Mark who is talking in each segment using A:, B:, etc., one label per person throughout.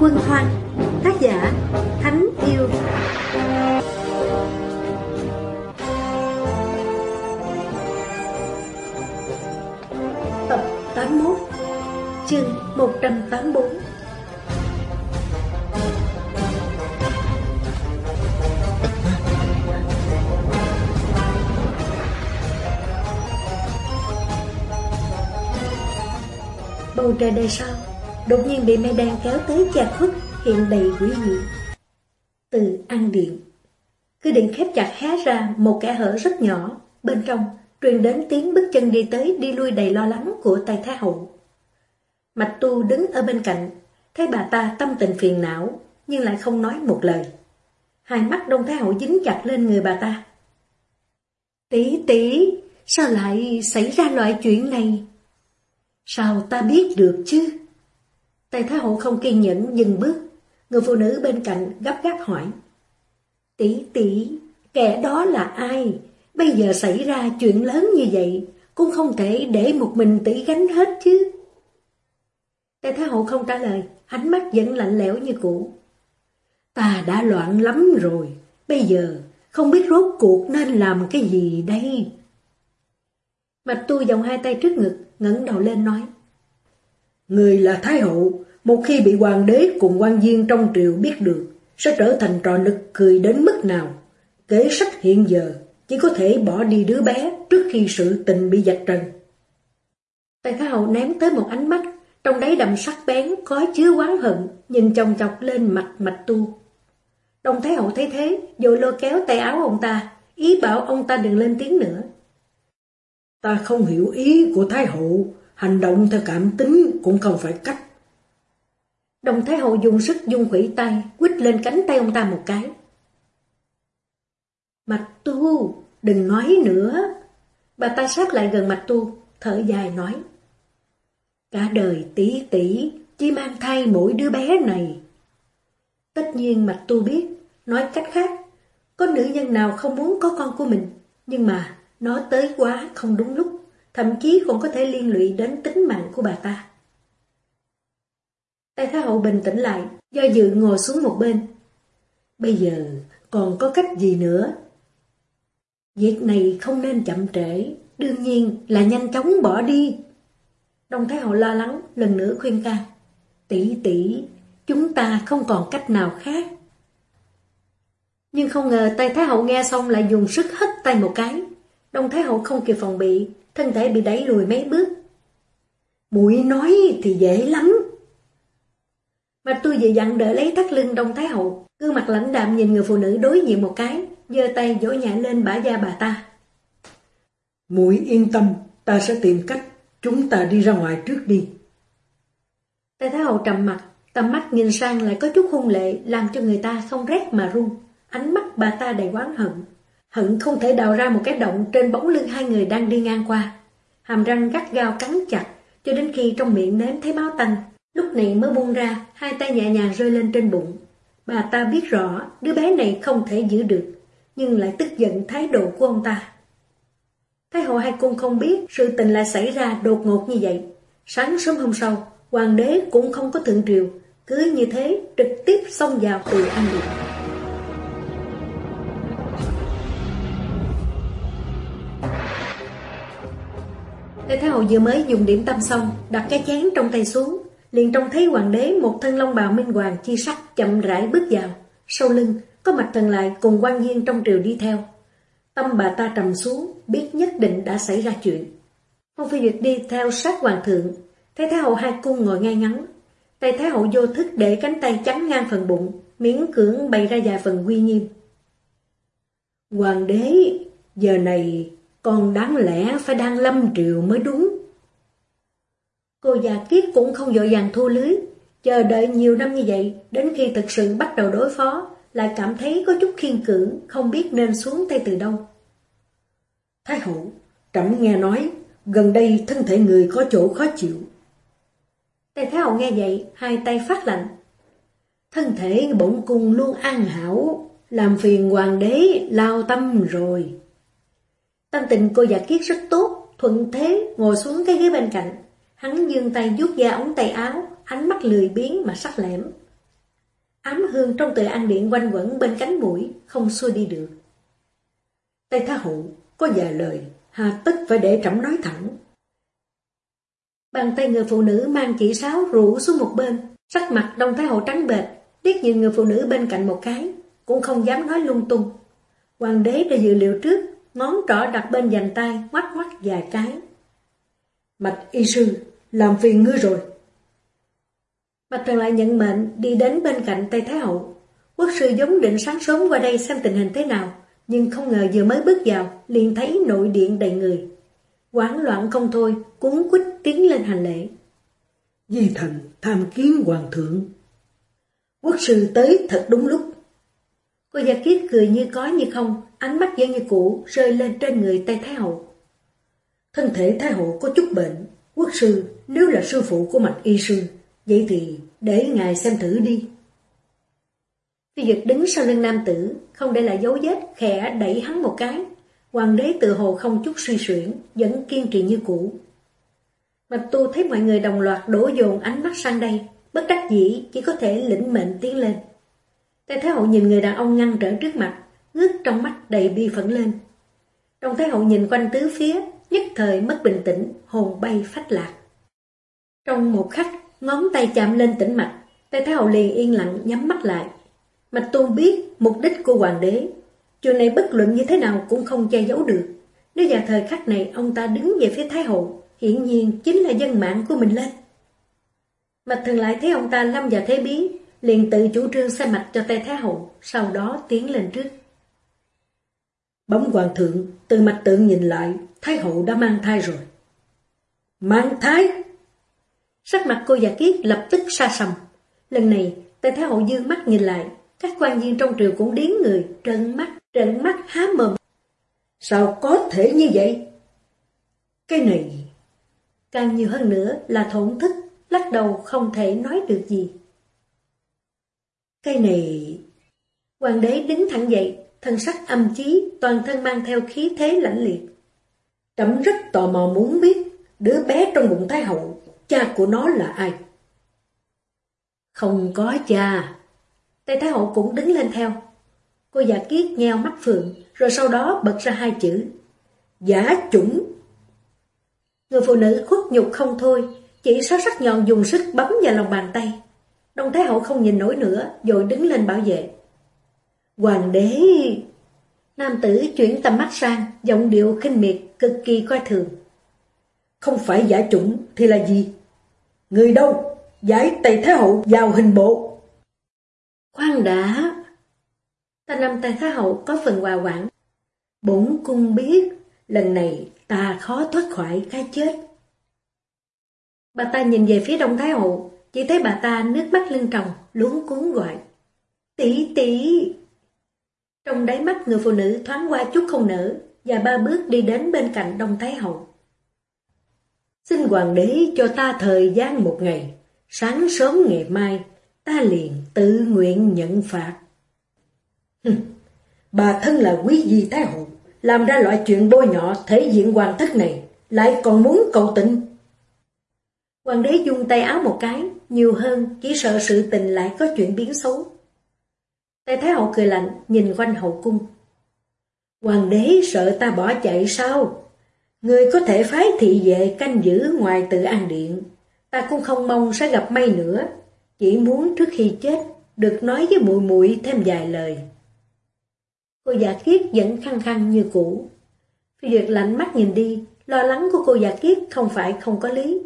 A: quân Thoan Tác giả Thánh Yêu. Tập 81 Chương 184 Bầu trời đầy sao Đột nhiên bị mây đen kéo tới chà khuất, Hiện đầy quỷ dị. Từ ăn điện, Cứ điện khép chặt hé ra Một kẻ hở rất nhỏ. Bên trong, truyền đến tiếng bước chân đi tới, Đi lui đầy lo lắng của tay Thái Hậu. Mạch Tu đứng ở bên cạnh, Thấy bà ta tâm tình phiền não, Nhưng lại không nói một lời. Hai mắt Đông Thái Hậu dính chặt lên người bà ta. Tỷ tỷ, Sao lại xảy ra loại chuyện này? Sao ta biết được chứ? Tề Thái Hậu không kiên nhẫn dừng bước. Người phụ nữ bên cạnh gấp gáp hỏi. Tỷ tỷ, kẻ đó là ai? Bây giờ xảy ra chuyện lớn như vậy, cũng không thể để một mình tỷ gánh hết chứ. Tề Thái Hậu không trả lời, ánh mắt vẫn lạnh lẽo như cũ. Ta đã loạn lắm rồi, bây giờ không biết rốt cuộc nên làm cái gì đây? Mạch tu vòng hai tay trước ngực, ngẩng đầu lên nói. Người là Thái Hậu, một khi bị hoàng đế cùng quan viên trong triều biết được, sẽ trở thành trò nực cười đến mức nào. Kế sách hiện giờ, chỉ có thể bỏ đi đứa bé trước khi sự tình bị dạch trần. Tây Thái Hậu ném tới một ánh mắt, trong đáy đầm sắc bén có chứa oán hận, nhìn chồng chọc lên mặt mạch tu. Đông Thái Hậu thấy thế, rồi lôi kéo tay áo ông ta, ý bảo ông ta đừng lên tiếng nữa. Ta không hiểu ý của Thái Hậu, hành động theo cảm tính cũng không phải cách. Đồng Thái Hậu dùng sức dung khủy tay, quýt lên cánh tay ông ta một cái. Mạch tu, đừng nói nữa. Bà ta sát lại gần mạch tu, thở dài nói. Cả đời tỷ tỷ chỉ mang thai mỗi đứa bé này. Tất nhiên mạch tu biết, nói cách khác, có nữ nhân nào không muốn có con của mình, nhưng mà nó tới quá không đúng lúc, thậm chí còn có thể liên lụy đến tính mạng của bà ta. Tài Thái Hậu bình tĩnh lại, do dự ngồi xuống một bên. Bây giờ còn có cách gì nữa? Việc này không nên chậm trễ, đương nhiên là nhanh chóng bỏ đi. Đông Thái Hậu lo lắng, lần nữa khuyên can. Tỷ tỷ, chúng ta không còn cách nào khác. Nhưng không ngờ tay Thái Hậu nghe xong lại dùng sức hất tay một cái. Đông Thái Hậu không kịp phòng bị, thân thể bị đẩy lùi mấy bước. Muội nói thì dễ lắm. Mà tôi vừa dặn đỡ lấy thắt lưng Đông Thái Hậu, gương mặt lãnh đạm nhìn người phụ nữ đối diện một cái, giơ tay vỗ nhẹ lên bả da bà ta. Muội yên tâm, ta sẽ tìm cách, chúng ta đi ra ngoài trước đi. Tây Thái Hậu trầm mặt, tầm mắt nhìn sang lại có chút hung lệ, làm cho người ta không rét mà run. Ánh mắt bà ta đầy oán hận, Hận không thể đào ra một cái động trên bóng lưng hai người đang đi ngang qua. Hàm răng gắt gao cắn chặt, cho đến khi trong miệng nếm thấy máu tanh. Lúc này mới buông ra, hai tay nhẹ nhàng rơi lên trên bụng. Bà ta biết rõ đứa bé này không thể giữ được, nhưng lại tức giận thái độ của ông ta. Thái hậu hai cung không biết sự tình lại xảy ra đột ngột như vậy. Sáng sớm hôm sau, hoàng đế cũng không có thượng triều, cứ như thế trực tiếp xông vào từ an điện. Lê Thái Hậu vừa mới dùng điểm tâm xong, đặt cái chén trong tay xuống, liền trông thấy hoàng đế một thân long bào minh hoàng chi sắc chậm rãi bước vào. Sau lưng, có mặt thần lại cùng quan viên trong triều đi theo. Tâm bà ta trầm xuống, biết nhất định đã xảy ra chuyện. Phong Phi Duyệt đi theo sát hoàng thượng, thấy Thái Hậu hai cung ngồi ngay ngắn. Tay Thái Hậu vô thức để cánh tay chắn ngang phần bụng, miễn cưỡng bày ra vài phần uy nghiêm. Hoàng đế, giờ này còn đáng lẽ phải đang lâm triều mới đúng. Cô già kiết cũng không dội dàng thu lưới, chờ đợi nhiều năm như vậy, đến khi thực sự bắt đầu đối phó, lại cảm thấy có chút khiên cưỡng, không biết nên xuống tay từ đâu. Thái hậu, trẫm nghe nói, gần đây thân thể người có chỗ khó chịu. Tây Thái hậu nghe vậy, hai tay phát lạnh. Thân thể bổn cung luôn an hảo, làm phiền hoàng đế lao tâm rồi. Tâm tình cô giả kiết rất tốt, thuận thế ngồi xuống cái ghế bên cạnh. Hắn dương tay vuốt da ống tay áo, ánh mắt lười biếng mà sắc lẻm. ám hương trong từ ăn điện quanh quẩn bên cánh mũi, không xua đi được.
B: Tây Thái hụ có vài lời, hà tất phải để trẫm nói thẳng.
A: Bàn tay người phụ nữ mang chỉ sáo rủ xuống một bên, sắc mặt Đông Thái Hậu trắng bệch, liếc nhìn người phụ nữ bên cạnh một cái, cũng không dám nói lung tung. Hoàng đế đã dự liệu trước, ngón trỏ đặt bên dành tay, ngoắt ngoắt vài cái.
B: Mạch y sư, làm phiền ngươi rồi.
A: Bạch Thần lại nhận mệnh đi đến bên cạnh Tây Thái Hậu. Quốc sư giống định sáng sớm qua đây xem tình hình thế nào, nhưng không ngờ vừa mới bước vào, liền thấy nội điện đầy người. Quán loạn không thôi, cuốn quýt tiến lên hành lễ.
B: Di thần tham kiến hoàng thượng. Quốc sư tới thật đúng lúc.
A: Cô Gia Kiết cười như có như không, ánh mắt vẫn như cũ rơi lên trên người Tây Thái Hậu.
B: Thân thể Thái Hậu có chút bệnh, quốc sư nếu là sư phụ của mạch y sư, vậy thì để ngài xem thử đi.
A: Phi Dực đứng sau lưng nam tử, không để lại dấu vết, khẽ đẩy hắn một cái. Hoàng đế tự hồ không chút suy xuyển, vẫn kiên trì như cũ. mạch Tu thấy mọi người đồng loạt đổ dồn ánh mắt sang đây, bất đắc dĩ chỉ có thể lĩnh mệnh tiến lên. Tây Thái Hậu nhìn người đàn ông ngăn trở trước mặt, ngước trong mắt đầy bi phẫn lên. Đồng Thái Hậu nhìn quanh tứ phía, nhất thời mất bình tĩnh, hồn bay phách lạc. Trong một khắc, ngón tay chạm lên tĩnh mạch, tay Thái Hậu liền yên lặng nhắm mắt lại. Mạch Tôn biết mục đích của hoàng đế, chuyện này bất luận như thế nào cũng không che giấu được. Nếu vào thời khắc này ông ta đứng về phía Thái Hậu, hiển nhiên chính là dân mạng của mình lên. Mạch Thần lại thấy ông ta lâm vào thế biến, liền tự chủ trương xe mạch cho tay Thái Hậu, sau đó tiến lên trước.
B: Bấm hoàng thượng, từ mạch tượng nhìn lại, Thái Hậu đã mang thai rồi. Mang thai?
A: Sắc mặt cô già kiết lập tức xa sầm. Lần này, tại Thái Hậu dương mắt nhìn lại, các quan viên trong triều cũng điến người, trợn mắt, trợn mắt há mồm.
B: Sao có thể như vậy? Cái này...
A: Càng nhiều hơn nữa là thổn thức, lắc đầu không thể nói được gì.
B: Cái này...
A: Hoàng đế đứng thẳng dậy, thân sắc âm chí, toàn thân mang theo khí thế lãnh liệt.
B: Trẫm rất tò mò muốn biết đứa bé trong bụng Thái Hậu, cha của nó là ai?
A: Không có cha. Tây Thái Hậu cũng đứng lên theo. Cô giả kiết nheo mắt phượng, rồi sau đó bật ra hai chữ.
B: Giả chủng.
A: Người phụ nữ khuất nhục không thôi, chỉ xóa sắc nhọn dùng sức bấm vào lòng bàn tay. Đông Thái Hậu không nhìn nổi nữa, rồi đứng lên bảo vệ. Hoàng đế! Nam tử chuyển tầm mắt sang, giọng điệu khinh miệt, cực kỳ coi thường.
B: Không phải giả chủng thì là gì? Người đâu? Giải Tây Thái Hậu vào hình bộ.
A: Khoan đã! Ta năm Tây Thái Hậu có phần hòa quản. Bổn cung biết, lần này ta khó thoát khỏi cái chết. Bà ta nhìn về phía Đông Thái Hậu, chỉ thấy bà ta nước mắt lưng tròng, luống cuốn gọi. Tỷ tỷ! Trong đáy mắt người phụ nữ thoáng qua chút không nở, và ba bước đi đến bên cạnh Đông Thái Hậu.
B: Xin hoàng đế cho ta thời gian một ngày, sáng sớm ngày mai, ta liền tự nguyện nhận phạt. bà thân là quý di Thái Hậu, làm ra loại chuyện bôi nhọ thể diện hoàng thất này, lại còn muốn cầu tình.
A: Hoàng đế dung tay áo một cái, nhiều hơn chỉ sợ sự tình lại có chuyện biến xấu. Tây Thái Hậu cười lạnh, nhìn quanh hậu cung.
B: Hoàng đế sợ ta bỏ chạy sao? Người có thể phái thị vệ canh giữ ngoài tự an điện. Ta cũng không mong sẽ gặp may nữa. Chỉ muốn trước khi chết, được nói với muội muội thêm vài lời.
A: Cô giả kiết vẫn khăng khăng như cũ. Phi Duyệt lạnh mắt nhìn đi, lo lắng của cô giả kiết không phải không có lý.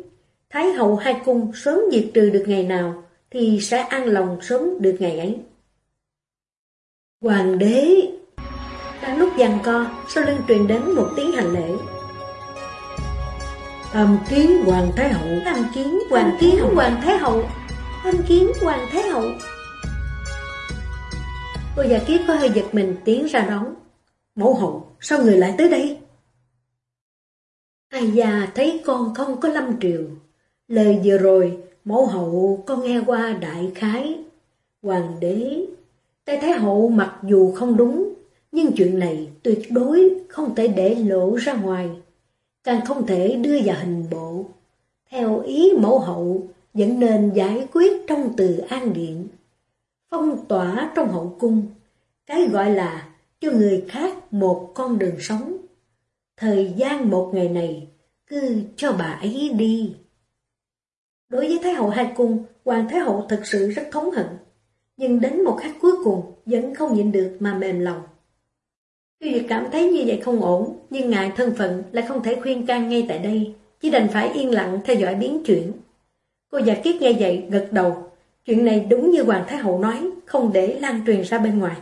A: Thái hậu hai cung sớm diệt trừ được ngày nào, thì sẽ an lòng sớm được ngày ấy. Hoàng đế! Đang lúc giằng co, sau lưng truyền đến một tiếng hành lễ.
B: Tham kiến Hoàng Thái Hậu.
A: Tham kiến Hoàng kiến Hoàng Thái Hậu. Tham kiến Hoàng Thái Hậu. Cô già kiết có hơi giật mình tiến ra đón.
B: Mẫu hậu, sao người lại tới đây?
A: Ai già thấy con không có lâm triều Lời vừa rồi, mẫu hậu con nghe qua đại khái. Hoàng đế Tây Thái Hậu mặc dù không đúng, nhưng chuyện này tuyệt đối không thể để lộ ra ngoài, càng không thể đưa vào hình bộ. Theo ý mẫu hậu, vẫn nên giải quyết trong từ an điện. phong tỏa trong hậu cung, cái gọi là cho người khác một con đường sống. Thời gian một ngày này, cứ cho bà ấy đi. Đối với Thái hậu hai cung, Hoàng Thái hậu thật sự rất thống hận, nhưng đến một khắc cuối cùng vẫn không nhịn được mà mềm lòng. Tuy việc cảm thấy như vậy không ổn, nhưng ngại thân phận lại không thể khuyên can ngay tại đây, chỉ đành phải yên lặng theo dõi biến chuyển. Cô giả kiết nghe vậy, gật đầu. Chuyện này đúng như Hoàng Thái Hậu nói, không để lan truyền ra bên ngoài.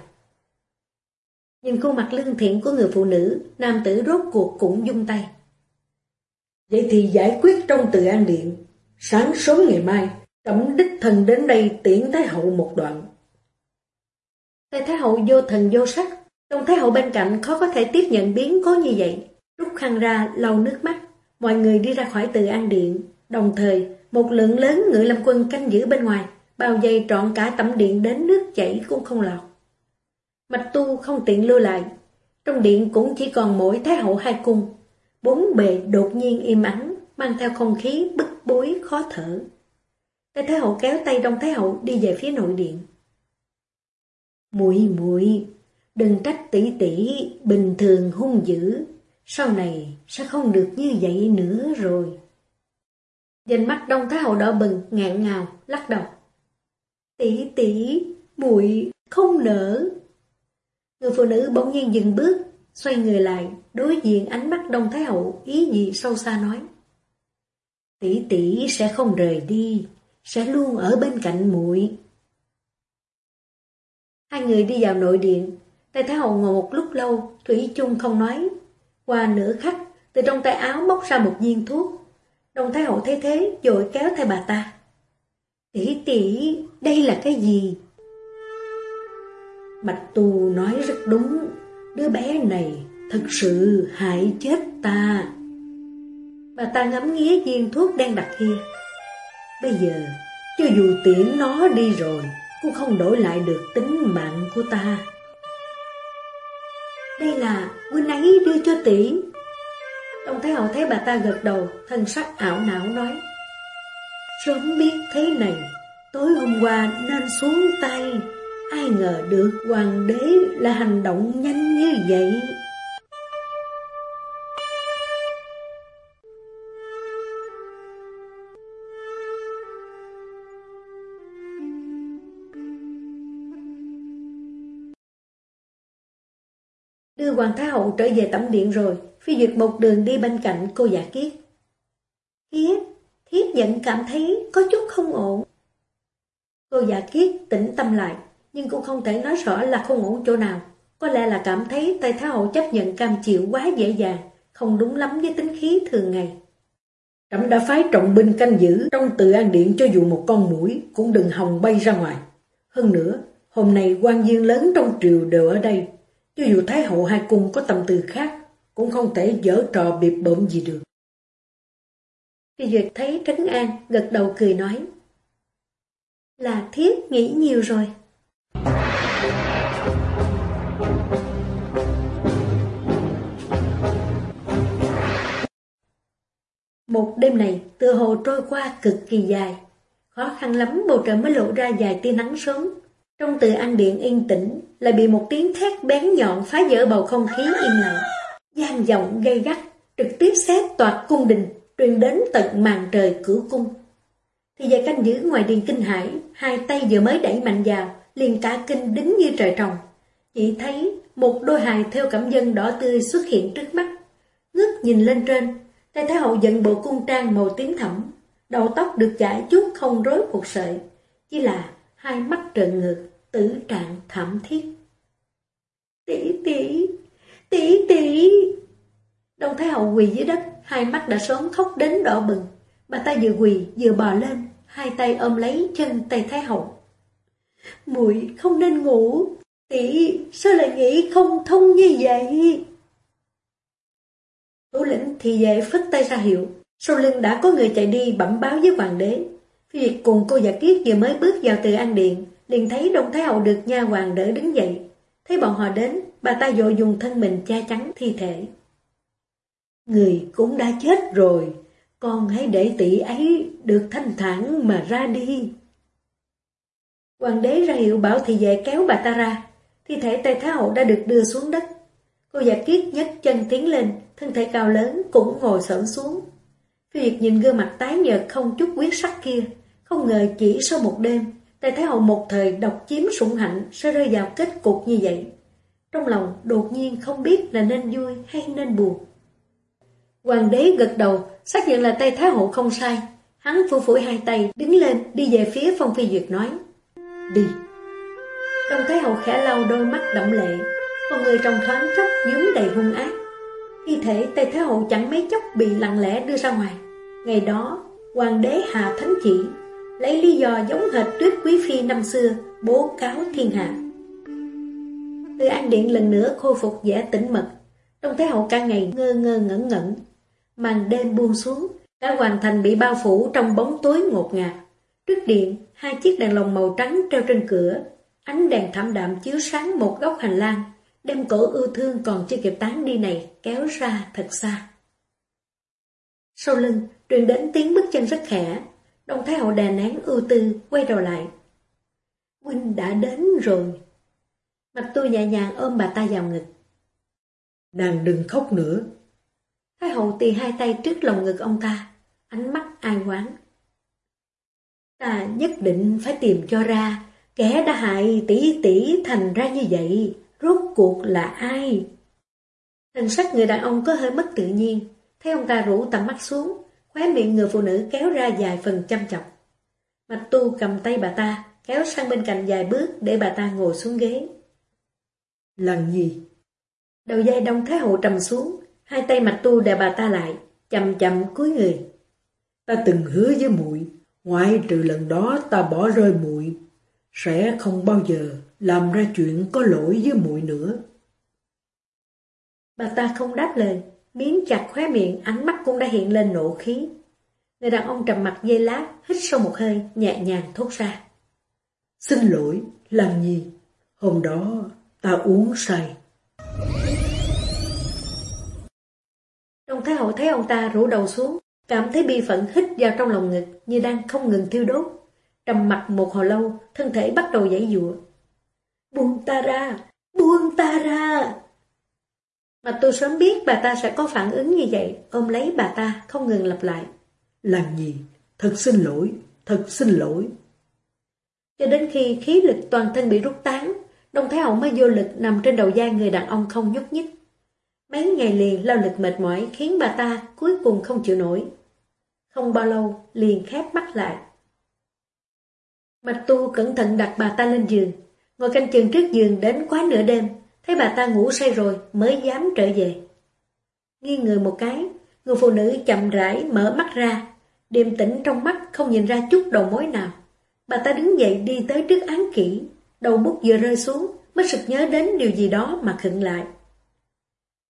A: Nhìn khuôn mặt lương thiện của người phụ nữ, nam tử rốt cuộc cũng dung tay. Vậy thì giải quyết trong tự an điện. Sáng sớm ngày mai, trẫm đích thần đến đây tiễn Thái Hậu một đoạn. Tây Thái Hậu vô thần vô sắc, trong Thái Hậu bên cạnh khó có thể tiếp nhận biến cố như vậy. Rút khăn ra, lau nước mắt, mọi người đi ra khỏi từ an điện, đồng thời một lượng lớn ngự lâm quân canh giữ bên ngoài, bao dây trọn cả tẩm điện đến nước chảy cũng không lọt. Mạch tu không tiện lưu lại, trong điện cũng chỉ còn mỗi Thái Hậu hai cung. Bốn bề đột nhiên im ắng, mang theo không khí bức bối khó thở. Tây Thái Hậu kéo tay Đông Thái Hậu đi về phía nội điện. Muội muội đừng trách tỷ tỷ bình thường hung dữ, sau này sẽ không được như vậy nữa rồi. Dành mắt Đông Thái Hậu đỏ bừng, ngạn ngào, lắc đầu. Tỷ tỷ, muội không nỡ. Người phụ nữ bỗng nhiên dừng bước, xoay người lại, đối diện ánh mắt Đông Thái Hậu, ý gì sâu xa nói. Tỷ tỷ sẽ không rời đi, sẽ luôn ở bên cạnh muội. Hai người đi vào nội điện, Tài Thái Hậu ngồi một lúc lâu, Thủy chung không nói. Qua nửa khắc, từ trong tay áo móc ra một viên thuốc. Đông Thái Hậu thấy thế, dội kéo theo bà ta. Tỷ tỷ, đây là cái gì? Bạch Tu nói rất đúng, đứa bé này thật sự hại chết ta. Bà ta ngắm nghía viên thuốc đang đặt kia. Bây giờ, cho dù tiễn nó đi rồi, cũng không đổi lại được tính mạng của ta. Đây là huynh ấy đưa cho tỷ. đồng Thái Hậu thấy bà ta gật đầu, thân sắc ảo não nói. Sớm biết thế này, tối hôm qua nên xuống tay, ai ngờ được hoàng đế là hành động nhanh như vậy. Hoàng Thái Hậu trở về tẩm điện rồi, phi duyệt một đường đi bên cạnh cô giả kiết. Kiết, thiết giận cảm thấy có chút không ổn. Cô giả kiết tĩnh tâm lại, nhưng cũng không thể nói rõ là không ổn chỗ nào. Có lẽ là cảm thấy tay Thái Hậu chấp nhận cam chịu quá dễ dàng, không đúng lắm với tính khí thường ngày. Trẫm đã phái trọng binh canh giữ trong từ an điện cho dù một con mũi cũng đừng hòng bay ra ngoài. Hơn nữa, hôm nay quan viên lớn trong triều đều ở đây, cho dù Thái hậu hai cung có tâm tư khác, cũng không thể dở trò biệt bợm gì được. Phi Duyệt thấy Trấn An, gật đầu cười nói. Là thiết nghĩ nhiều rồi. Một đêm này, tựa hồ trôi qua cực kỳ dài. Khó khăn lắm bầu trời mới lộ ra dài tia nắng sớm. Trong từ ăn điện yên tĩnh, lại bị một tiếng thét bén nhọn phá vỡ bầu không khí im lặng. gian giọng gây gắt, trực tiếp xét toạt cung đình, truyền đến tận màn trời cửa cung. Thì giờ canh giữ ngoài điện kinh hải, hai tay vừa mới đẩy mạnh vào, liền cả kinh đứng như trời trồng. Chỉ thấy một đôi hài theo cảm dân đỏ tươi xuất hiện trước mắt. Ngước nhìn lên trên, tay Thái Hậu dẫn bộ cung trang màu tím thẫm, đầu tóc được chải chút không rối một sợi, chỉ là hai mắt trợn ngược, tử trạng thảm thiết. Tỷ tỷ, tỷ tỷ. Đông Thái Hậu quỳ dưới đất, hai mắt đã sớm khóc đến đỏ bừng. Bà ta vừa quỳ vừa bò lên, hai tay ôm lấy chân tay Thái Hậu. Muội không nên ngủ, tỷ sao lại nghĩ không thông như vậy? Thủ lĩnh thì vệ phất tay ra hiệu, sau lưng đã có người chạy đi bẩm báo với hoàng đế. Phi Việt cùng cô giả kiết vừa mới bước vào từ an điện, liền thấy Đông Thái Hậu được nha hoàng đỡ đứng dậy. Thấy bọn họ đến, bà ta dội dùng thân mình che chắn thi thể. Người cũng đã chết rồi, con hãy để tỷ ấy được thanh thản mà ra đi. Hoàng đế ra hiệu bảo thì vệ kéo bà ta ra, thi thể Tây Thái Hậu đã được đưa xuống đất. Cô giả kiết nhấc chân tiến lên, thân thể cao lớn cũng ngồi sởn xuống. Phi Việt nhìn gương mặt tái nhợt không chút quyết sắc kia, không ngờ chỉ sau một đêm, Tây Thái Hậu một thời độc chiếm sủng hạnh sẽ rơi vào kết cục như vậy. Trong lòng đột nhiên không biết là nên vui hay nên buồn. Hoàng đế gật đầu, xác nhận là Tây Thái Hậu không sai. Hắn phủ phủi hai tay, đứng lên, đi về phía Phong Phi Duyệt nói. Đi. Trong Thái Hậu khẽ lau đôi mắt đậm lệ, con người trong thoáng chốc dướng đầy hung ác. Thi thể Tây Thái Hậu chẳng mấy chốc bị lặng lẽ đưa ra ngoài. Ngày đó, Hoàng đế hạ thánh chỉ, lấy lý do giống hệt tuyết quý phi năm xưa, bố cáo thiên hạ. Từ An Điện lần nữa khôi phục vẻ tĩnh mật, trong Thái Hậu cả ngày ngơ ngơ ngẩn ngẩn. Màn đêm buông xuống, cả hoàng thành bị bao phủ trong bóng tối ngột ngạt. Trước điện, hai chiếc đèn lồng màu trắng treo trên cửa, ánh đèn thảm đạm chiếu sáng một góc hành lang, đem cổ ưu thương còn chưa kịp tán đi này kéo ra thật xa. Sau lưng, truyền đến tiếng bước chân rất khẽ, Đông Thái Hậu đè nén ưu tư, quay đầu lại. Huynh đã đến rồi. Mặt tôi nhẹ nhàng ôm bà ta vào ngực.
B: Nàng đừng khóc nữa.
A: Thái hậu tì hai tay trước lồng ngực ông ta, ánh mắt ai quán. Ta nhất định phải tìm cho ra, kẻ đã hại tỷ tỷ thành ra như vậy, rốt cuộc là ai? Hình sắc người đàn ông có hơi mất tự nhiên, thấy ông ta rủ tầm mắt xuống, khóe miệng người phụ nữ kéo ra dài phần chăm chọc. Mạch tu cầm tay bà ta, kéo sang bên cạnh vài bước để bà ta ngồi xuống ghế.
B: Lần gì?
A: Đầu dây đông thái hậu trầm xuống, hai tay mạch tu đè bà ta lại, chậm chậm cúi người.
B: Ta từng hứa với muội, ngoại trừ lần đó ta bỏ rơi muội, sẽ không bao giờ làm ra chuyện có lỗi với muội nữa.
A: Bà ta không đáp lời, miếng chặt khóe miệng, ánh mắt cũng đã hiện lên nộ khí. Người đàn ông trầm mặt dây lát, hít sâu một hơi, nhẹ nhàng thốt ra.
B: Xin lỗi, làm gì? Hôm đó ta uống say.
A: Đồng Thái Hậu thấy ông ta rủ đầu xuống, cảm thấy bi phận hít vào trong lòng ngực như đang không ngừng thiêu đốt. Trầm mặt một hồi lâu, thân thể bắt đầu dãy dụa. Buông ta ra! Buông ta ra! Mà tôi sớm biết bà ta sẽ có phản ứng như vậy, ôm lấy bà ta, không ngừng lặp lại.
B: Làm gì? Thật xin lỗi, thật xin lỗi.
A: Cho đến khi khí lực toàn thân bị rút tán, Đông Thái Hậu mới vô lực nằm trên đầu vai người đàn ông không nhúc nhích. Mấy ngày liền lao lực mệt mỏi khiến bà ta cuối cùng không chịu nổi. Không bao lâu liền khép mắt lại. Mạch tu cẩn thận đặt bà ta lên giường, ngồi canh chừng trước giường đến quá nửa đêm, thấy bà ta ngủ say rồi mới dám trở về. Nghiêng người một cái, người phụ nữ chậm rãi mở mắt ra, điềm tĩnh trong mắt không nhìn ra chút đầu mối nào. Bà ta đứng dậy đi tới trước án kỹ, đầu bút vừa rơi xuống, mới sực nhớ đến điều gì đó mà khựng lại.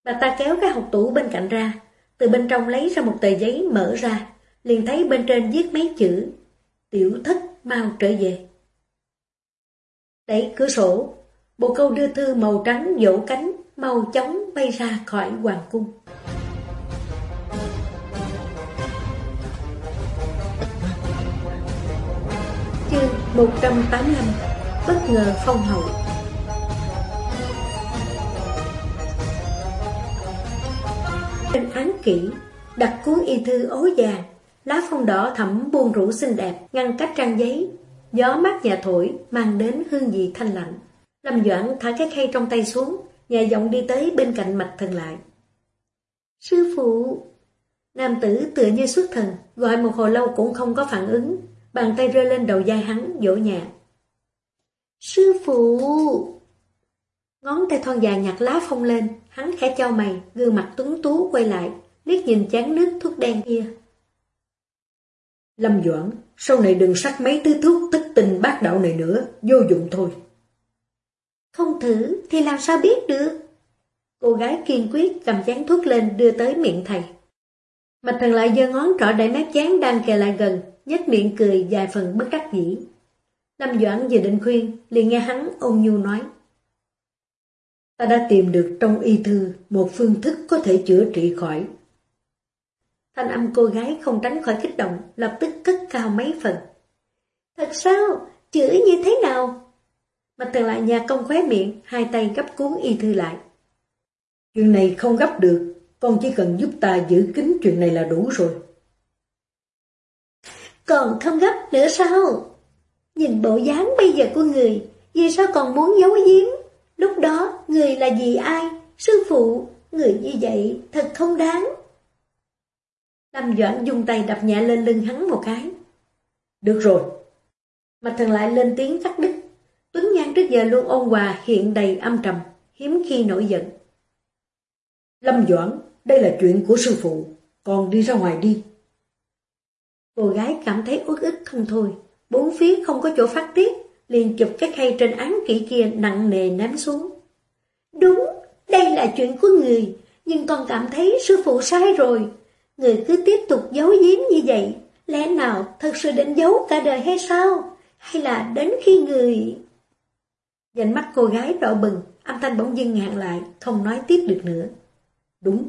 A: Bà ta kéo cái hộp tủ bên cạnh ra, từ bên trong lấy ra một tờ giấy mở ra, liền thấy bên trên viết mấy chữ, tiểu thất mau trở về. Đẩy cửa sổ, bộ câu đưa thư màu trắng vỗ cánh, mau chóng bay ra khỏi hoàng cung. Chương 185 Bất ngờ phong hậu Trên án kỹ, đặt cuốn y thư ố vàng, lá phong đỏ thẫm buông rủ xinh đẹp, ngăn cách trang giấy. Gió mát nhà thổi, mang đến hương vị thanh lạnh. Lâm Doãn thả cái khay trong tay xuống, nhẹ giọng đi tới bên cạnh mạch thần lại. Sư phụ! Nam tử tựa như xuất thần, gọi một hồi lâu cũng không có phản ứng, bàn tay rơi lên đầu dai hắn, dỗ nhẹ. Sư phụ! Ngón tay thon dài nhặt lá phong lên, hắn khẽ cho mày, gương mặt tuấn tú quay lại, liếc nhìn chán nước thuốc đen kia.
B: Lâm Doãn, sau này đừng sắc mấy thứ thuốc tích tình bác đạo này nữa, vô dụng thôi.
A: Không thử thì làm sao biết được? Cô gái kiên quyết cầm chán thuốc lên đưa tới miệng thầy. Mạch thần lại giơ ngón trỏ để nát chán đang kề lại gần, nhếch miệng cười dài phần bất đắc dĩ. Lâm Doãn vừa định khuyên, liền nghe hắn ôn nhu nói.
B: Ta đã tìm được trong y thư một phương thức có thể chữa trị khỏi.
A: Thanh âm cô gái không tránh khỏi kích động, lập tức cất cao mấy phần. Thật sao? chữa như thế nào? Mặt thần lại nhà công khóe miệng, hai tay gấp cuốn y thư lại.
B: Chuyện này không gấp được, con chỉ cần giúp ta giữ kín chuyện này là đủ rồi.
A: Còn không gấp nữa sao? Nhìn bộ dáng bây giờ của người, vì sao còn muốn giấu giếm? Lúc đó, người là gì ai? Sư phụ, người như vậy thật không đáng. Lâm Doãn dùng tay đập nhẹ lên lưng hắn một cái.
B: Được rồi.
A: Mạch thần lại lên tiếng cắt đứt. Tuấn Nhan trước giờ luôn ôn hòa hiện đầy âm trầm, hiếm khi nổi giận.
B: Lâm Doãn, đây là chuyện của sư phụ, còn đi ra ngoài đi.
A: Cô gái cảm thấy uất ức không thôi, bốn phía không có chỗ phát tiết, liền chụp cái khay trên án kỹ kia nặng nề ném xuống. Đúng, đây là chuyện của người, nhưng con cảm thấy sư phụ sai rồi. Người cứ tiếp tục giấu giếm như vậy, lẽ nào thật sự định giấu cả đời hay sao? Hay là đến khi người... Dành mắt cô gái đỏ bừng, âm thanh bỗng dưng ngạn lại, không nói tiếp được nữa.
B: Đúng,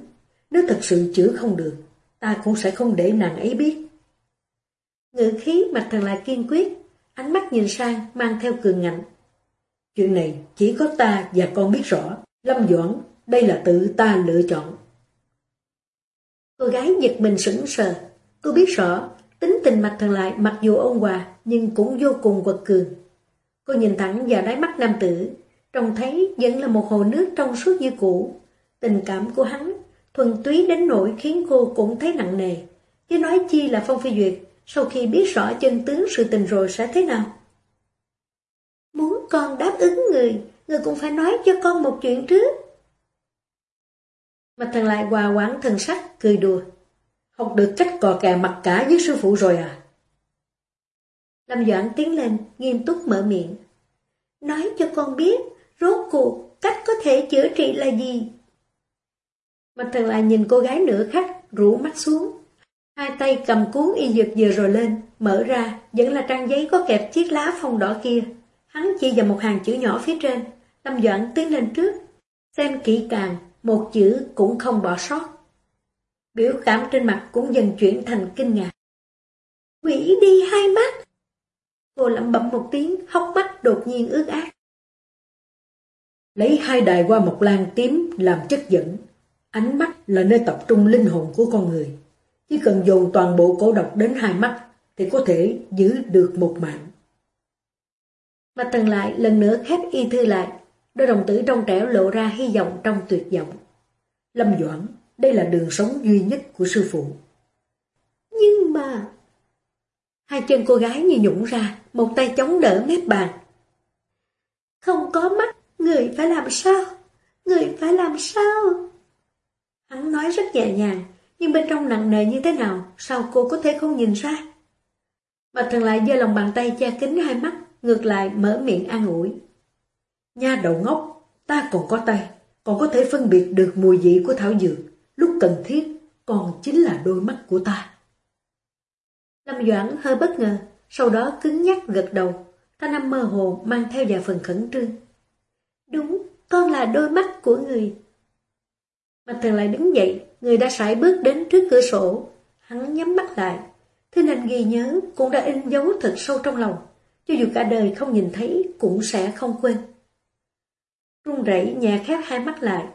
B: nếu thật sự chữa không được, ta cũng sẽ không để nàng ấy biết.
A: Ngữ khí mặt thần lại kiên quyết, ánh mắt nhìn sang mang theo cường ngạnh.
B: Chuyện này chỉ có ta và con biết rõ. Lâm Doãn, đây là tự ta lựa chọn.
A: Cô gái giật mình sững sờ. Cô biết rõ, tính tình mặt thần lại mặc dù ôn hòa nhưng cũng vô cùng quật cường. Cô nhìn thẳng vào đáy mắt nam tử, trông thấy vẫn là một hồ nước trong suốt như cũ. Tình cảm của hắn, thuần túy đến nỗi khiến cô cũng thấy nặng nề. Chứ nói chi là Phong Phi Duyệt, sau khi biết rõ chân tướng sự tình rồi sẽ thế nào? Muốn con đáp ứng người, người cũng phải nói cho con một chuyện trước. Mặt thần lại hòa quán thần sắc, cười đùa.
B: Học được cách cò kè mặt cả với sư phụ rồi à?
A: Lâm Doãn tiến lên, nghiêm túc mở miệng. Nói cho con biết, rốt cuộc, cách có thể chữa trị là gì? Mặt thần lại nhìn cô gái nửa khắc, rủ mắt xuống. Hai tay cầm cuốn y dược vừa rồi lên, mở ra, vẫn là trang giấy có kẹp chiếc lá phong đỏ kia. Hắn chỉ vào một hàng chữ nhỏ phía trên, Lâm Doãn tiến lên trước, xem kỹ càng, một chữ cũng không bỏ sót. Biểu cảm trên mặt cũng dần chuyển thành kinh ngạc. Quỷ đi hai mắt! Cô lẩm bẩm một tiếng, hốc mắt đột nhiên ướt át.
B: Lấy hai đài qua một lan tím làm chất dẫn. Ánh mắt là nơi tập trung linh hồn của con người. Chỉ cần dồn toàn bộ cổ độc đến hai mắt thì có thể giữ được một mạng.
A: Mà tần lại lần nữa khép y thư lại, đôi đồng tử trong trẻo lộ ra hy vọng trong tuyệt vọng.
B: Lâm Doãn, đây là đường sống duy nhất của sư phụ.
A: Nhưng mà... Hai chân cô gái như nhũng ra, một tay chống đỡ mép bàn. Không có mắt, người phải làm sao? Người phải làm sao? Hắn nói rất nhẹ nhàng, nhưng bên trong nặng nề như thế nào, sao cô có thể không nhìn ra? Bạch thần lại giơ lòng bàn tay che kính hai mắt, ngược lại mở miệng an ủi.
B: Nha đầu ngốc, ta còn có tay, còn có thể phân biệt được mùi vị của thảo dược, lúc cần thiết, còn chính là đôi mắt của ta.
A: Lâm Doãn hơi bất ngờ, sau đó cứng nhắc gật đầu, Thanh năm mơ hồ mang theo vài phần khẩn trương. Đúng, con là đôi mắt của người. Bạch thần lại đứng dậy, người đã sải bước đến trước cửa sổ. Hắn nhắm mắt lại. Thế nên ghi nhớ cũng đã in dấu thật sâu trong lòng. Cho dù cả đời không nhìn thấy cũng sẽ không quên. Run rẩy nhẹ khép hai mắt lại.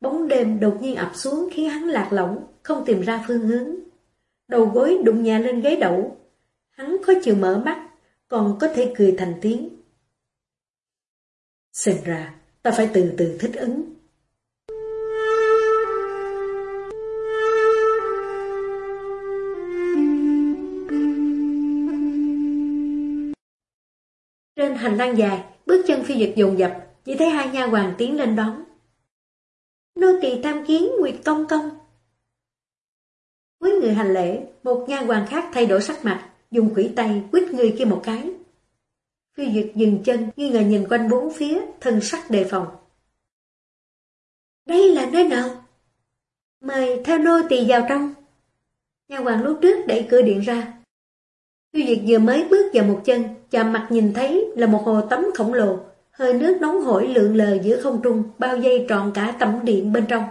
A: Bóng đêm đột nhiên ập xuống khiến hắn lạc lõng, không tìm ra phương hướng. Đầu gối đụng nhà lên ghế đậu. Hắn khó chịu mở mắt, còn có thể cười thành tiếng.
B: Xem ra, ta phải từ từ thích ứng.
A: Trên hành lang dài, bước chân phi duyệt dồn dập, chỉ thấy hai nha hoàng tiến lên đón. Nô tỳ tham kiến Nguyệt Công Công. Với người hành lễ, một nha hoàng khác thay đổi sắc mặt, dùng quỷ tay quýt người kia một cái. Phi duyệt dừng chân, nghi ngờ nhìn quanh bốn phía, thân sắc đề phòng. Đây là nơi nào? Mời theo nô tỳ vào trong. Nha hoàng lúc trước đẩy cửa điện ra. Phi duyệt vừa mới bước vào một chân, chạm mặt nhìn thấy là một hồ tắm khổng lồ, hơi nước nóng hổi lượn lờ giữa không trung, bao dây trọn cả tẩm điện bên trong.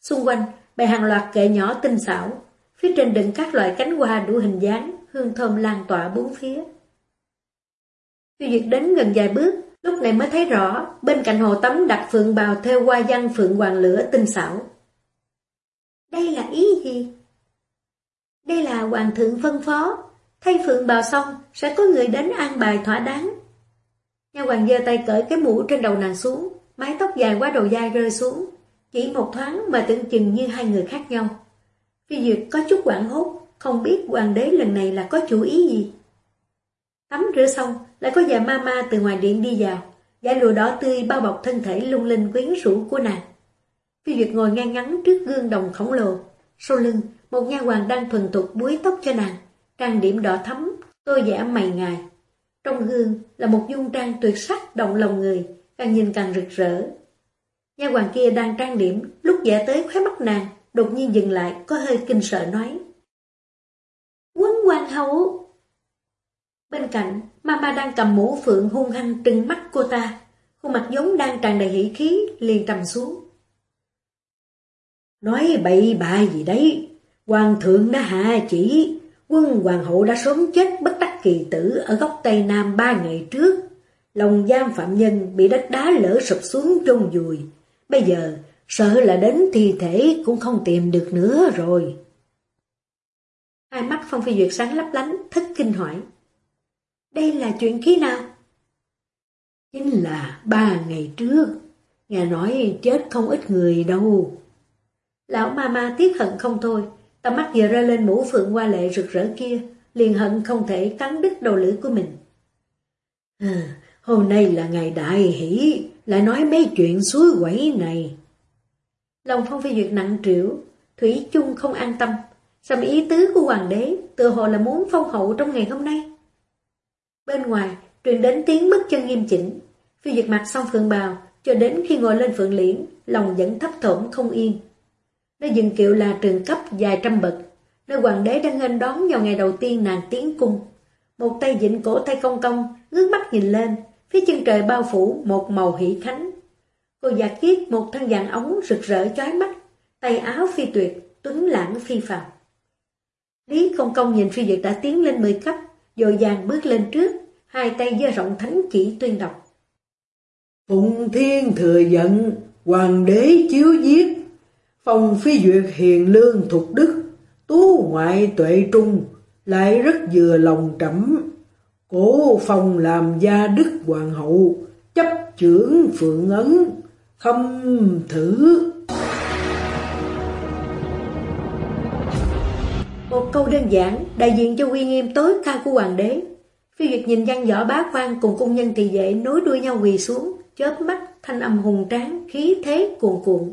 A: Xung quanh, bày hàng loạt kệ nhỏ tinh xảo, phía trên đựng các loại cánh hoa đủ hình dáng, hương thơm lan tỏa bốn phía. Tiêu Duyệt đến gần vài bước, lúc này mới thấy rõ, bên cạnh hồ tắm đặt phượng bào theo hoa văn phượng hoàng lửa tinh xảo. Đây là ý gì? Đây là hoàng thượng phân phó, thay phượng bào xong sẽ có người đến an bài thỏa đáng. Nha hoàng giơ tay cởi cái mũ trên đầu nàng xuống, mái tóc dài quá đầu dai rơi xuống, chỉ một thoáng mà tưởng chừng như hai người khác nhau. Phi Duyệt có chút quảng hốt, không biết hoàng đế lần này là có chủ ý gì. Tắm rửa xong, lại có già ma ma từ ngoài điện đi vào, giải lụa đỏ tươi bao bọc thân thể lung linh quyến rũ của nàng. Phi Duyệt ngồi ngang ngắn trước gương đồng khổng lồ, sau lưng, một nha hoàng đang thuần tục búi tóc cho nàng, trang điểm đỏ thắm, tô giả mày ngài. Trong gương là một dung trang tuyệt sắc động lòng người, càng nhìn càng rực rỡ. Nha hoàng kia đang trang điểm, lúc giả tới khóe mắt nàng, đột nhiên dừng lại, có hơi kinh sợ nói. Quân hoàng hậu! Bên cạnh, Mama đang cầm mũ phượng hung hăng trừng mắt cô ta, khuôn mặt giống đang tràn đầy hỉ khí, liền trầm xuống.
B: Nói bậy bạ gì đấy, hoàng thượng đã hạ chỉ, quân hoàng hậu đã sớm chết bất đắc kỳ tử ở góc Tây Nam ba ngày trước. Lòng giam phạm nhân bị đất đá lỡ sụp xuống chôn vùi. Bây giờ, sợ là đến thi thể cũng không tìm được nữa rồi.
A: Hai mắt Phong Phi Duyệt sáng lấp lánh, thất kinh hỏi. Đây là chuyện khi nào?
B: Chính là ba ngày trước. Nghe nói chết không ít người đâu.
A: Lão ma ma tiếc hận không thôi. Tầm mắt giờ ra lên mũ phượng hoa lệ rực rỡ kia. Liền hận không thể cắn đứt đầu lưỡi của mình.
B: À, hôm nay là ngày đại hỷ. Lại nói mấy chuyện suối quẩy này.
A: Lòng Phong Phi Duyệt nặng trĩu, Thủy chung không an tâm. Sao ý tứ của hoàng đế tự hồ là muốn phong hậu trong ngày hôm nay? Bên ngoài, truyền đến tiếng bước chân nghiêm chỉnh. Phi Duyệt mặt xong phượng bào, cho đến khi ngồi lên phượng liễn, lòng vẫn thấp thổm không yên. Nơi dừng kiệu là trường cấp dài trăm bậc, nơi hoàng đế đang nghênh đón vào ngày đầu tiên nàng tiến cung. Một tay dịnh cổ tay công công, ngước mắt nhìn lên, phía chân trời bao phủ một màu hỷ khánh. Cô giả kiết một thân dạng ống rực rỡ chói mắt, tay áo phi tuyệt, tuấn lãng phi phàm. Lý công công nhìn phi duyệt đã tiến lên 10 cấp, dội dàng bước lên trước, hai tay giơ rộng thánh chỉ tuyên đọc.
B: Phụng thiên thừa giận, hoàng đế chiếu giết, phong phi duyệt hiền lương thuộc đức, tú ngoại tuệ trung, lại rất vừa lòng trẫm cổ phong làm gia đức hoàng hậu, chấp trưởng phượng ấn, khâm thử.
A: Một câu đơn giản, đại diện cho uy nghiêm tối cao của hoàng đế. Phi Duyệt nhìn văn võ bá quan cùng cung nhân thị vệ nối đuôi nhau quỳ xuống, chớp mắt, thanh âm hùng tráng, khí thế cuồn cuộn.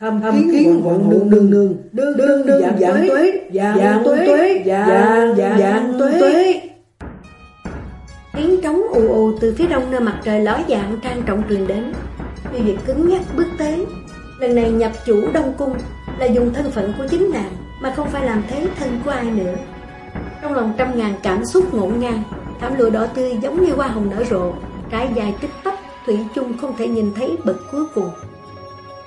B: Thăm thăm kiến hoàng nương nương nương, đương đương đương dạng tuế, dạng tuế, dạng dạng tuế.
A: Tiếng trống ù ù từ phía đông nơi mặt trời ló dạng trang trọng truyền đến vì việc cứng nhắc bước tới. Lần này nhập chủ Đông Cung là dùng thân phận của chính nàng mà không phải làm thế thân của ai nữa. Trong lòng trăm ngàn cảm xúc ngổn ngang, thảm lụa đỏ tươi giống như hoa hồng nở rộ, trải dài tích tóc, Thủy chung không thể nhìn thấy bậc cuối cùng.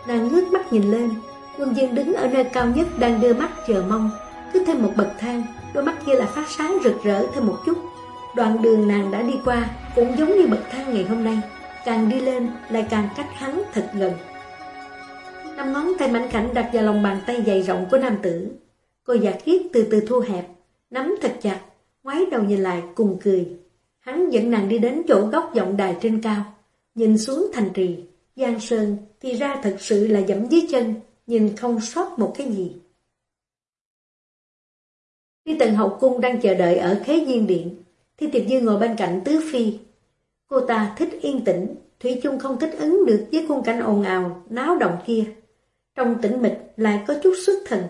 A: Nàng ngước mắt nhìn lên, quân dương đứng ở nơi cao nhất đang đưa mắt chờ mong, cứ thêm một bậc thang, đôi mắt kia là phát sáng rực rỡ thêm một chút. Đoạn đường nàng đã đi qua cũng giống như bậc thang ngày hôm nay, càng đi lên lại càng cách hắn thật gần. Năm ngón tay mảnh khảnh đặt vào lòng bàn tay dày rộng của nam tử. Cô giả kiết từ từ thu hẹp, nắm thật chặt, ngoái đầu nhìn lại cùng cười. Hắn dẫn nàng đi đến chỗ góc giọng đài trên cao, nhìn xuống thành trì, Giang Sơn thì ra thật sự là dẫm dưới chân, nhìn không sót một cái gì. Khi tần hậu cung đang chờ đợi ở khế diên điện, thì tiệp dư ngồi bên cạnh tứ phi. Cô ta thích yên tĩnh, Thủy chung không thích ứng được với khung cảnh ồn ào, náo động kia. Trong tĩnh mịch lại có chút xuất thần.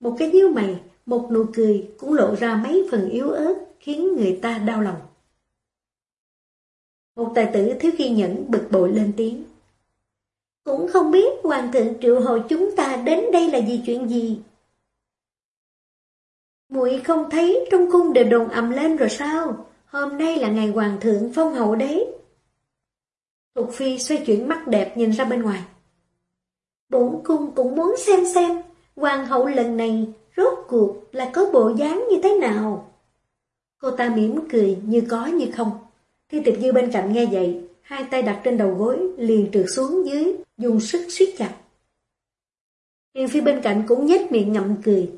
A: Một cái nhíu mày, một nụ cười cũng lộ ra mấy phần yếu ớt khiến người ta đau lòng. Một tài tử thiếu khi nhẫn bực bội lên tiếng. Cũng không biết hoàng thượng triệu hồi chúng ta đến đây là vì chuyện gì. muội không thấy trong cung đều đồn ầm lên rồi sao? Hôm nay là ngày hoàng thượng phong hậu đấy. Thục Phi xoay chuyển mắt đẹp nhìn ra bên ngoài. Bổn cung cũng muốn xem xem, hoàng hậu lần này rốt cuộc là có bộ dáng như thế nào. Cô ta mỉm cười như có như không. Thi tiệp dư bên cạnh nghe vậy, hai tay đặt trên đầu gối, liền trượt xuống dưới, dùng sức siết chặt. Hiền phi bên cạnh cũng nhếch miệng ngậm cười.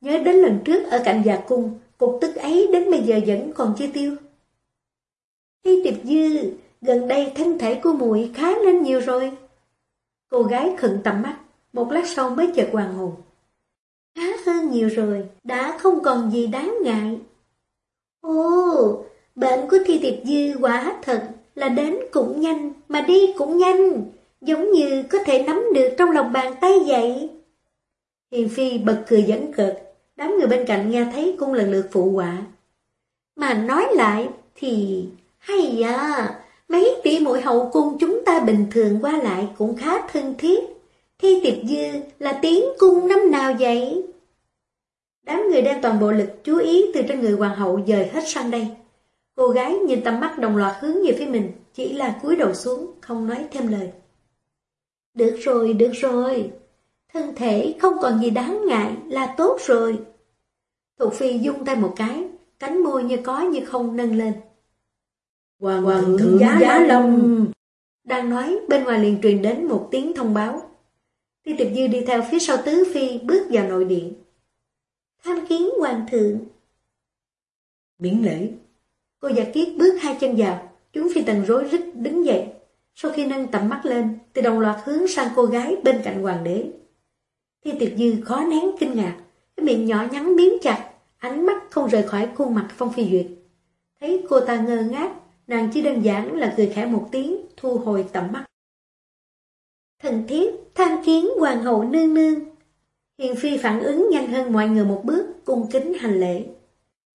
A: Nhớ đến lần trước ở cạnh già cung, cục tức ấy đến bây giờ vẫn còn chưa tiêu. Thi tiệp dư, gần đây thân thể của muội khá lên nhiều rồi. Cô gái khẩn tầm mắt, một lát sau mới chợt hoàng hồn. Khá hơn nhiều rồi, đã không còn gì đáng ngại. Ồ, bệnh của Thi Tiệp Dư quả thật là đến cũng nhanh, mà đi cũng nhanh, giống như có thể nắm được trong lòng bàn tay vậy. Hiền Phi bật cười dẫn cợt, đám người bên cạnh nghe thấy cũng lần lượt phụ họa. Mà nói lại thì hay à, mấy tỷ muội hậu cung chúng ta bình thường qua lại cũng khá thân thiết. Thi tiệp dư là tiếng cung năm nào vậy? Đám người đem toàn bộ lực chú ý từ trên người hoàng hậu dời hết sang đây. Cô gái nhìn tầm mắt đồng loạt hướng về phía mình, chỉ là cúi đầu xuống, không nói thêm lời. Được rồi, được rồi. Thân thể không còn gì đáng ngại là tốt rồi. Thục Phi dung tay một cái, cánh môi như có như không nâng lên.
B: Hoàng, Hoàng thượng giá, giá lâm!
A: Đang nói, bên ngoài liền truyền đến một tiếng thông báo. Thi tiệp dư đi theo phía sau tứ phi bước vào nội điện. Tham kiến hoàng thượng.
B: Miễn lễ.
A: Cô giả kiết bước hai chân vào, chúng phi tần rối rít đứng dậy. Sau khi nâng tầm mắt lên, thì đồng loạt hướng sang cô gái bên cạnh hoàng đế. Thi tuyệt dư khó nén kinh ngạc, cái miệng nhỏ nhắn miếng chặt, ánh mắt không rời khỏi khuôn mặt Phong Phi Duyệt. Thấy cô ta ngơ ngác, nàng chỉ đơn giản là cười khẽ một tiếng, thu hồi tầm mắt. Thần thiết, tham kiến hoàng hậu nương nương. Hiền Phi phản ứng nhanh hơn mọi người một bước, cung kính hành lễ.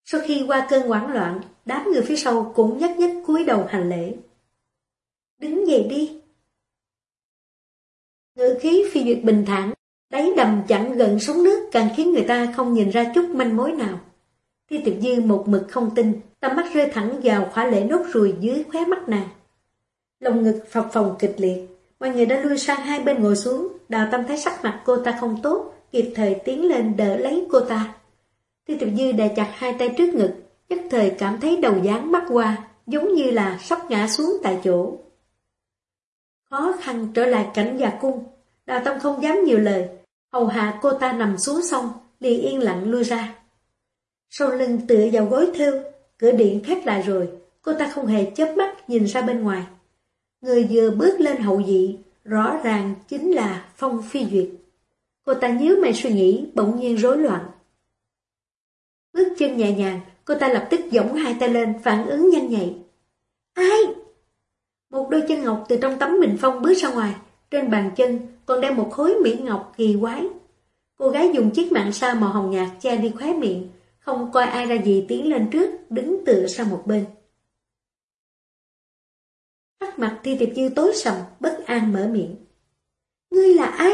A: Sau khi qua cơn hoảng loạn, đám người phía sau cũng nhất nhất cúi đầu hành lễ. Đứng dậy đi. Ngữ khí phi duyệt bình thản, đáy đầm chặn gần sóng nước càng khiến người ta không nhìn ra chút manh mối nào. Thi tiệp dư một mực không tin, tầm mắt rơi thẳng vào khóa lễ nốt ruồi dưới khóe mắt nàng. Lòng ngực phập phồng kịch liệt, mọi người đã lui sang hai bên ngồi xuống, đào tâm thấy sắc mặt cô ta không tốt, kịp thời tiến lên đỡ lấy cô ta. Thi tiệp dư đè chặt hai tay trước ngực, nhất thời cảm thấy đầu dáng mắt qua, giống như là sắp ngã xuống tại chỗ. Khó khăn trở lại cảnh già cung, đào tâm không dám nhiều lời, hầu hạ cô ta nằm xuống xong, liền yên lặng lui ra. Sau lưng tựa vào gối thêu, cửa điện khép lại rồi, cô ta không hề chớp mắt nhìn ra bên ngoài. Người vừa bước lên hậu dị, rõ ràng chính là Phong Phi Duyệt. Cô ta nhíu mày suy nghĩ, bỗng nhiên rối loạn. Bước chân nhẹ nhàng, cô ta lập tức giỏng hai tay lên, phản ứng nhanh nhạy. Ai? Một đôi chân ngọc từ trong tấm bình phong bước ra ngoài, trên bàn chân còn đeo một khối mỹ ngọc kỳ quái. Cô gái dùng chiếc mạng sa màu hồng nhạt che đi khóe miệng, không coi ai ra gì tiến lên trước, đứng tựa sang một bên. Sắc mặt thi tiệp dư tối sầm, bất an mở miệng. Ngươi là ai?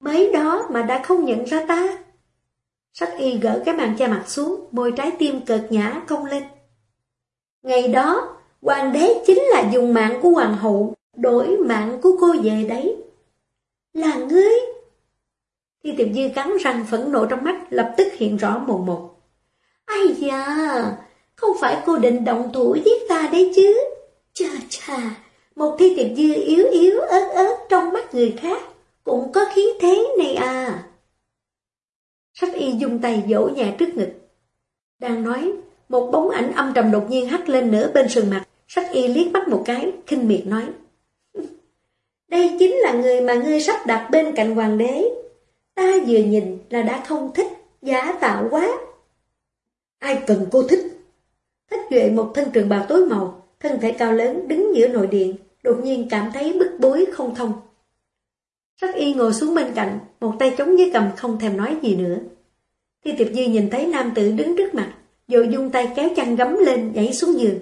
A: Mấy đó mà đã không nhận ra ta. Sắc y gỡ cái màn che mặt xuống, môi trái tim cợt nhã cong lên. Ngày đó, hoàng đế chính là dùng mạng của hoàng hậu, đổi mạng của cô về đấy. Là ngươi? Thi tiệp dư cắn răng phẫn nộ trong mắt lập tức hiện rõ mồn một. Ai da, không phải cô định động thủ giết ta đấy chứ. Chà chà, một thi tiệp dư yếu yếu ớt ớt trong mắt người khác, cũng có khí thế này à. Sách y dùng tay vỗ nhà trước ngực. Đang nói, một bóng ảnh âm trầm đột nhiên hắt lên nửa bên sườn mặt, sách y liếc mắt một cái, khinh miệt nói. Đây chính là người mà ngươi sắp đặt bên cạnh hoàng đế. Ta vừa nhìn là đã không thích, giả tạo quá. Ai cần cô thích? Thích Duệ một thân trường bào tối màu, thân thể cao lớn đứng giữa nội điện, đột nhiên cảm thấy bức bối không thông. Sắc y ngồi xuống bên cạnh, một tay chống dưới cầm không thèm nói gì nữa. Thi tiệp dư nhìn thấy nam tử đứng trước mặt, rồi dung tay kéo chăn gấm lên nhảy xuống giường.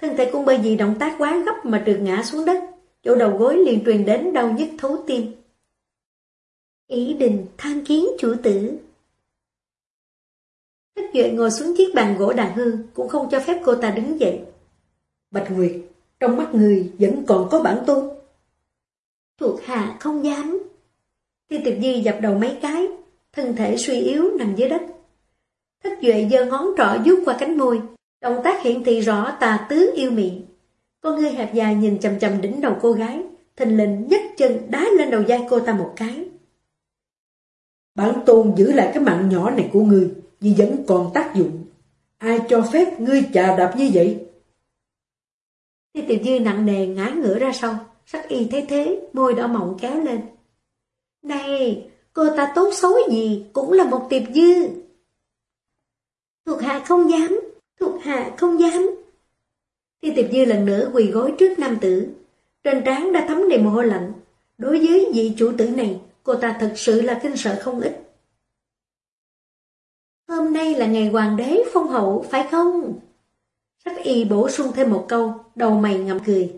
A: Thân thể cũng bơi vì động tác quá gấp mà trượt ngã xuống đất, chỗ đầu gối liền truyền đến đau nhức thấu tim. Ý định tham kiến chủ tử. Thích Duệ ngồi xuống chiếc bàn gỗ đàn hương, cũng không cho phép cô ta đứng dậy.
B: Bạch Nguyệt, trong mắt người vẫn còn có bản tôn.
A: Thuộc hạ không dám. Thi tiệp di dập đầu mấy cái, thân thể suy yếu nằm dưới đất. Thất Duệ giơ ngón trỏ vuốt qua cánh môi, động tác hiện thị rõ tà tứ yêu mị. Con ngươi hẹp dài nhìn chầm chầm đỉnh đầu cô gái, thình lình nhấc chân đá lên đầu vai cô ta một cái.
B: Bản tôn giữ lại cái mạng nhỏ này của ngươi, vì vẫn còn tác dụng. Ai cho phép ngươi chà đạp như vậy?
A: Thì tiểu dư nặng nề ngã ngửa ra sau, sắc y thế thế, môi đỏ mọng kéo lên. Này, cô ta tốt xấu gì cũng là một tiệp dư. Thuộc hạ không dám, thuộc hạ không dám. Thi tiệp dư lần nữa quỳ gối trước nam tử, trên trán đã thấm đầy mồ hôi lạnh. Đối với vị chủ tử này, cô ta thật sự là kinh sợ không ít. Hôm nay là ngày hoàng đế phong hậu, phải không? Sắc y bổ sung thêm một câu, đầu mày ngậm cười.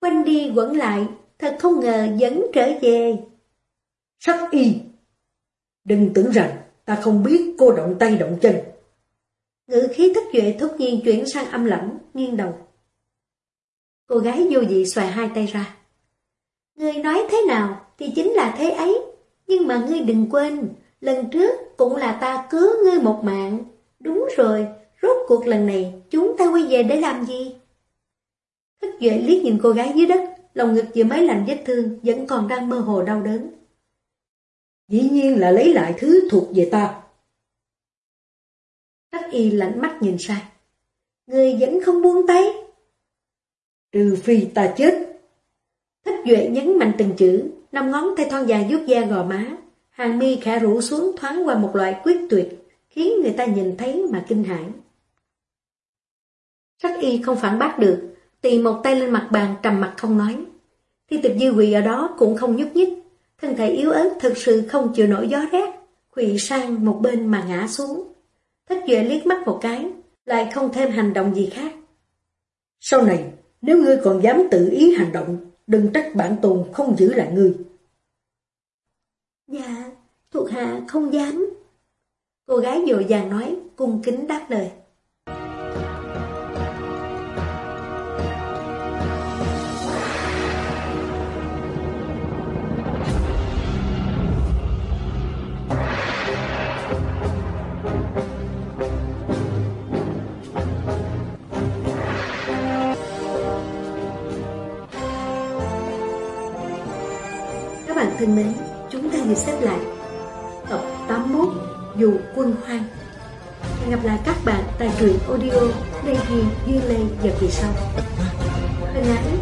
A: Quanh đi quẩn lại, thật không ngờ vẫn trở về.
B: Sắc y! Đừng tưởng rằng ta không biết cô động tay động chân.
A: Ngữ khí thất duệ thốt nhiên chuyển sang âm lẫm, nghiêng đầu. Cô gái vô dị xòe hai tay ra. Ngươi nói thế nào thì chính là thế ấy, nhưng mà ngươi đừng quên, lần trước cũng là ta cứu ngươi một mạng. Đúng rồi, rốt cuộc lần này chúng ta quay về để làm gì? Thất Duệ liếc nhìn cô gái dưới đất, lòng ngực vừa mấy lạnh vết thương vẫn còn đang mơ hồ đau đớn.
B: Dĩ nhiên là lấy lại thứ thuộc về ta.
A: Y lạnh mắt nhìn sai. Người vẫn không buông tay.
B: Trừ phi ta chết.
A: Thích Duệ nhấn mạnh từng chữ, năm ngón tay thon dài vuốt da gò má, hàng mi khẽ rũ xuống thoáng qua một loại quyết tuyệt, khiến người ta nhìn thấy mà kinh hãi. Sắc y không phản bác được, tì một tay lên mặt bàn trầm mặt không nói. Thi tịch dư quỳ ở đó cũng không nhúc nhích, thân thể yếu ớt thực sự không chịu nổi gió rét, quỳ sang một bên mà ngã xuống. Thích Duệ liếc mắt một cái, lại không thêm hành động gì khác.
B: Sau này, nếu ngươi còn dám tự ý hành động, đừng trách bản tồn không giữ lại ngươi.
A: Dạ, thuộc hạ không dám. Cô gái dội vàng nói, cung kính đáp lời. Thân mến, chúng ta vừa xếp lại tập 81 Dù quân hoang. Hẹn gặp lại các bạn tại truyện audio Lê Hiền, Duyên Lê và kỳ sau. Hình ảnh